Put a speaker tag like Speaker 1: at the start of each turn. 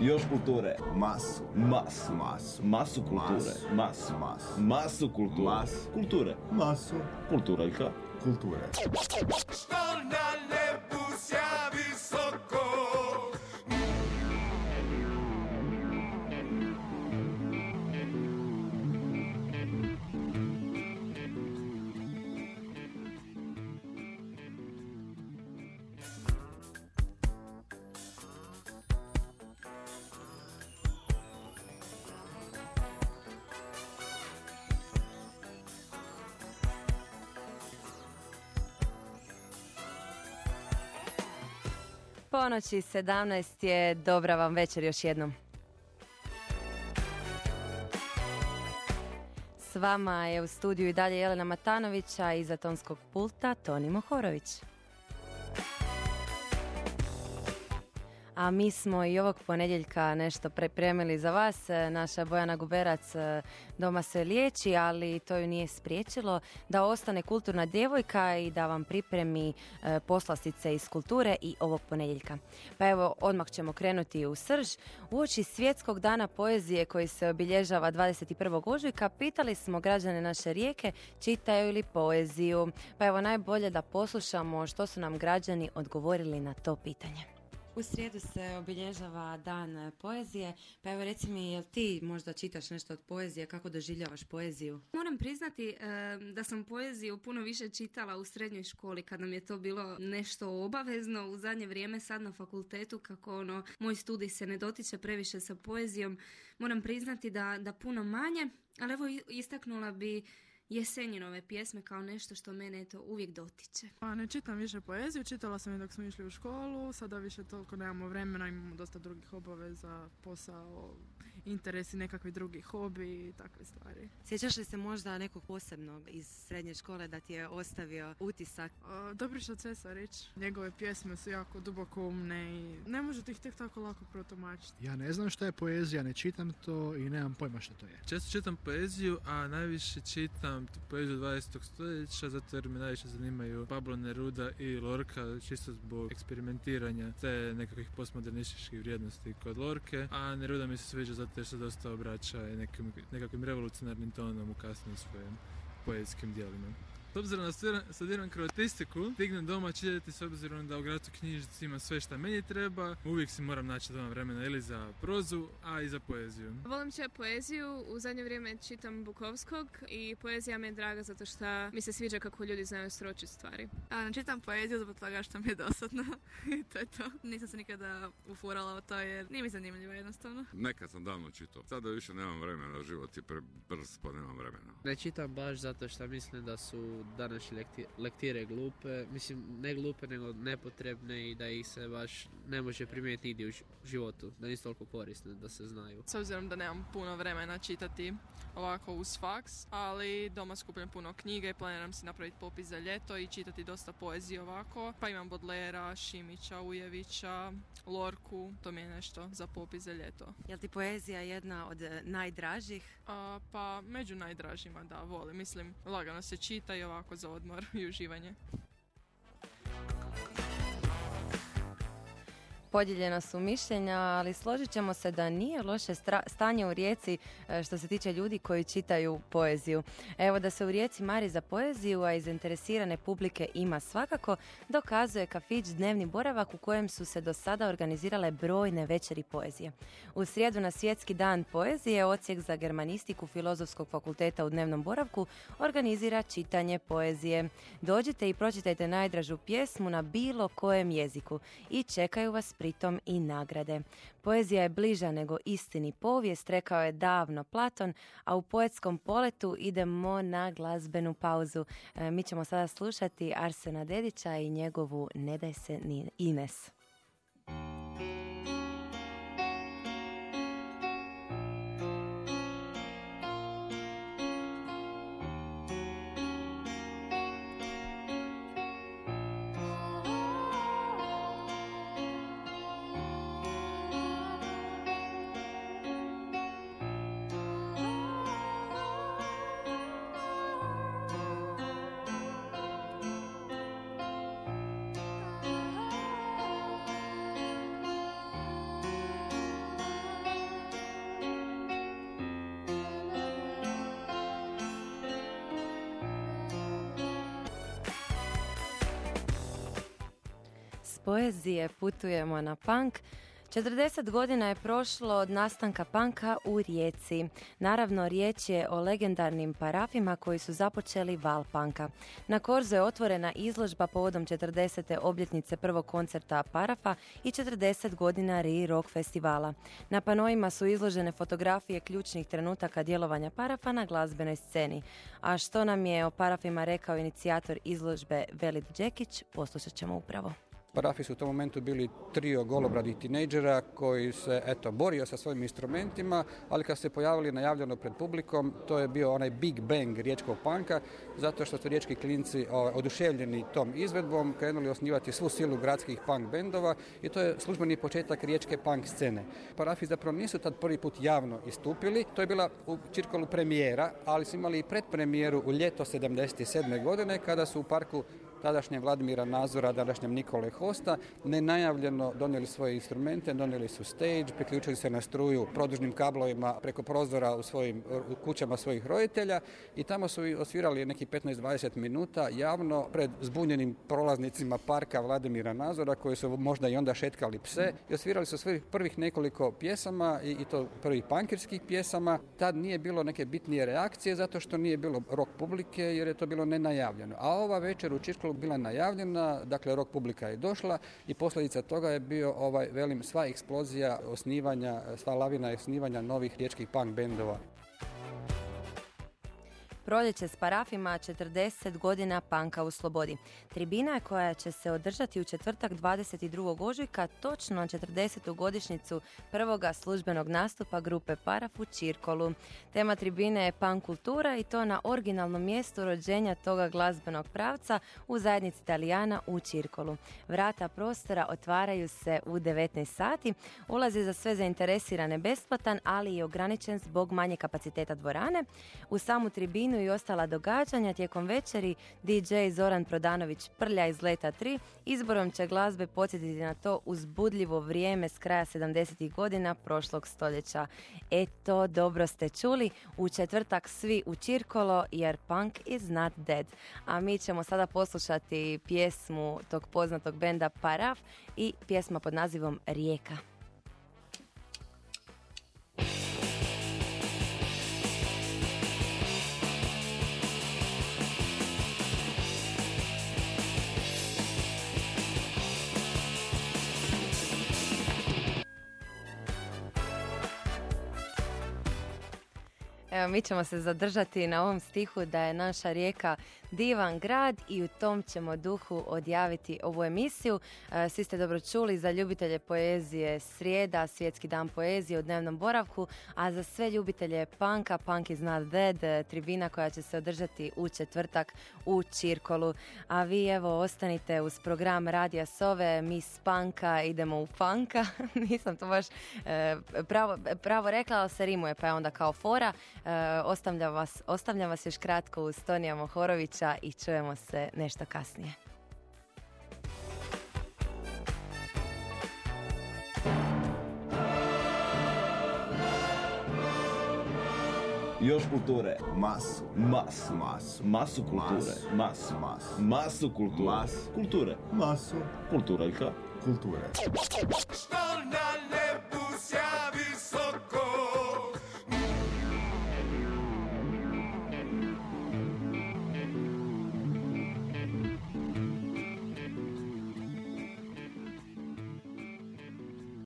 Speaker 1: Još kulture.
Speaker 2: Masu.
Speaker 1: Masu.
Speaker 2: Masu.
Speaker 1: Masu kulture. Masu.
Speaker 2: Masu.
Speaker 1: Masu kulture.
Speaker 2: Masu.
Speaker 1: Kulture.
Speaker 2: Masu.
Speaker 1: Kulturaljka.
Speaker 2: Kulture.
Speaker 3: Ponoći 17 je, dobra vam večer još jednom. S vama je u studiju i dalje Jelena Matanovića, iza tonskog pulta Toni Mohorović. A mi smo i ovog ponedjeljka nešto pripremili za vas. E, Naša Bojana Guberac e, doma se liječi, ali to ju nije spriječilo da ostane kulturna djevojka i da vam pripremi e, poslastice iz kulture i ovog ponedjeljka. Pa evo, odmah ćemo krenuti u srž. Uoči svjetskog dana poezije koji se obilježava 21. ožujka, pitali smo građane naše rijeke čitaju li poeziju. Pa evo, najbolje da poslušamo što su nam građani odgovorili na to pitanje. U srijedu se obilježava dan poezije, pa evo reci mi, jel ti možda čitaš nešto od poezije, kako doživljavaš poeziju?
Speaker 4: Moram priznati e, da sam poeziju puno više čitala u srednjoj školi kad nam je to bilo nešto obavezno. U zadnje vrijeme sad na fakultetu kako ono, moj studij se ne dotiče previše sa poezijom. Moram priznati da, da puno manje, ali evo istaknula bi Jesenjinove pjesme kao nešto što mene eto uvijek dotiče.
Speaker 5: Pa ne čitam više poeziju, čitala sam je dok smo išli u školu, sada više toliko nemamo vremena, imamo dosta drugih obaveza, posao, interesi, nekakvi drugi hobi i takve stvari.
Speaker 3: Sjećaš li se možda nekog posebnog iz srednje škole da ti je ostavio utisak?
Speaker 5: Dobriša Cesarić, njegove pjesme su jako duboko umne i ne možete ih tek tako lako protumačiti.
Speaker 6: Ja ne znam šta je poezija, ne čitam to i nemam pojma što to je.
Speaker 7: Često čitam poeziju, a najviše čitam tu poeziju 20. stoljeća zato jer me najviše zanimaju Pablo Neruda i Lorca čisto zbog eksperimentiranja te nekakvih postmodernističkih vrijednosti kod Lorke, a Neruda mi se sviđa zato jer se dosta obraća nekim, nekakvim revolucionarnim tonom u kasnim svojim poetskim dijelima. S obzirom da studiram, kroatistiku, stignem doma čitati s obzirom da u gradu knjižnici ima sve što meni treba, uvijek si moram naći doma vremena ili za prozu, a i za poeziju.
Speaker 8: Volim čitati poeziju, u zadnje vrijeme čitam Bukovskog i poezija mi je draga zato što mi se sviđa kako ljudi znaju sročiti stvari.
Speaker 9: A, čitam poeziju zbog toga što mi je dosadno i to je to. Nisam se nikada ufurala u to jer nije mi zanimljivo jednostavno.
Speaker 10: Nekad sam davno čitao. Sada više nemam vremena, život je prebrz pa nemam vremena.
Speaker 11: Ne čitam baš zato što mislim da su današnje lekti- lektire glupe, mislim ne glupe nego nepotrebne i da ih se baš ne može primijeniti nigdje u životu, da nisu toliko korisne da se znaju.
Speaker 5: S obzirom da nemam puno vremena čitati ovako uz faks, ali doma skupljam puno knjiga i planiram si napraviti popis za ljeto i čitati dosta poezije ovako. Pa imam Bodlera, Šimića, Ujevića, Lorku, to mi je nešto za popis za ljeto.
Speaker 3: Je ti poezija jedna od e, najdražih?
Speaker 5: A, pa među najdražima da volim. Mislim, lagano se čita i ovako za odmor i uživanje.
Speaker 3: Podijeljena su mišljenja, ali složit ćemo se da nije loše stanje u Rijeci e, što se tiče ljudi koji čitaju poeziju. Evo da se u Rijeci mari za poeziju, a i zainteresirane publike ima svakako, dokazuje kafić Dnevni boravak u kojem su se do sada organizirale brojne večeri poezije. U srijedu na svjetski dan poezije ocijek za germanistiku Filozofskog fakulteta u Dnevnom boravku organizira čitanje poezije. Dođite i pročitajte najdražu pjesmu na bilo kojem jeziku i čekaju vas pritom i nagrade. Poezija je bliža nego istini povijest, rekao je davno Platon, a u poetskom poletu idemo na glazbenu pauzu. E, mi ćemo sada slušati Arsena Dedića i njegovu Ne daj se ni Ines. Poezije putujemo na punk. 40 godina je prošlo od nastanka panka u Rijeci. Naravno, riječ je o legendarnim parafima koji su započeli val panka. Na Korzu je otvorena izložba povodom 40. obljetnice prvog koncerta parafa i 40 godina Ri Rock festivala. Na panojima su izložene fotografije ključnih trenutaka djelovanja parafa na glazbenoj sceni. A što nam je o parafima rekao inicijator izložbe Velid Đekić, poslušat ćemo upravo.
Speaker 2: Parafi su u tom momentu bili trio golobradih tinejdžera koji se eto borio sa svojim instrumentima, ali kad se pojavili najavljeno pred publikom, to je bio onaj big bang riječkog panka, zato što su riječki klinci o, oduševljeni tom izvedbom, krenuli osnivati svu silu gradskih punk bendova i to je službeni početak riječke punk scene. Parafi zapravo nisu tad prvi put javno istupili, to je bila u Čirkolu premijera, ali su imali i predpremijeru u ljeto 77. godine kada su u parku tadašnjem Vladimira Nazora, današnjem Nikole Hosta, nenajavljeno donijeli svoje instrumente, donijeli su stage, priključili se na struju produžnim kablovima preko prozora u svojim u kućama svojih roditelja i tamo su osvirali neki 15-20 minuta javno pred zbunjenim prolaznicima parka Vladimira Nazora koji su možda i onda šetkali pse i osvirali su svojih prvih nekoliko pjesama i, i to prvih pankirskih pjesama. Tad nije bilo neke bitnije reakcije zato što nije bilo rock publike jer je to bilo nenajavljeno. A ova večer u Bila najavljena, dakle rock publika je došla i posljedica toga je bio ovaj velim sva eksplozija osnivanja, sva lavina osnivanja novih riječkih punk bendova.
Speaker 3: Proljeće s parafima 40 godina panka u slobodi. Tribina koja će se održati u četvrtak 22. ožujka točno na 40. godišnjicu prvoga službenog nastupa grupe Paraf u Čirkolu. Tema tribine je pan kultura i to na originalnom mjestu rođenja toga glazbenog pravca u zajednici Italijana u Čirkolu. Vrata prostora otvaraju se u 19 sati. Ulaz je za sve zainteresirane besplatan, ali i ograničen zbog manje kapaciteta dvorane. U samu tribinu i ostala događanja tijekom večeri DJ Zoran Prodanović Prlja iz Leta 3 izborom će glazbe podsjetiti na to uzbudljivo vrijeme s kraja 70. godina prošlog stoljeća. Eto, dobro ste čuli, u četvrtak svi u Čirkolo jer punk is not dead. A mi ćemo sada poslušati pjesmu tog poznatog benda Paraf i pjesma pod nazivom Rijeka. Mi ćemo se zadržati na ovom stihu da je naša rijeka divan grad i u tom ćemo duhu odjaviti ovu emisiju. E, svi ste dobro čuli za ljubitelje poezije srijeda, svjetski dan poezije u dnevnom boravku, a za sve ljubitelje panka, Punk is not dead, e, tribina koja će se održati u četvrtak u Čirkolu. A vi evo ostanite uz program Radija Sove, mi s panka idemo u panka. Nisam to baš e, pravo, pravo rekla, ali se rimuje pa je onda kao fora. ostavljam, vas, ostavljam vas još kratko uz Tonija Mohorovića i čujemo se nešto kasnije.
Speaker 1: Još kulture.
Speaker 12: Masu.
Speaker 1: Masu.
Speaker 12: Masu.
Speaker 1: Masu kulture. Masu.
Speaker 12: Masu.
Speaker 1: Masu kulture.
Speaker 12: Masu.
Speaker 1: Kulture.
Speaker 12: Masu.
Speaker 1: Kulturaljka.
Speaker 12: Kulture.
Speaker 13: Što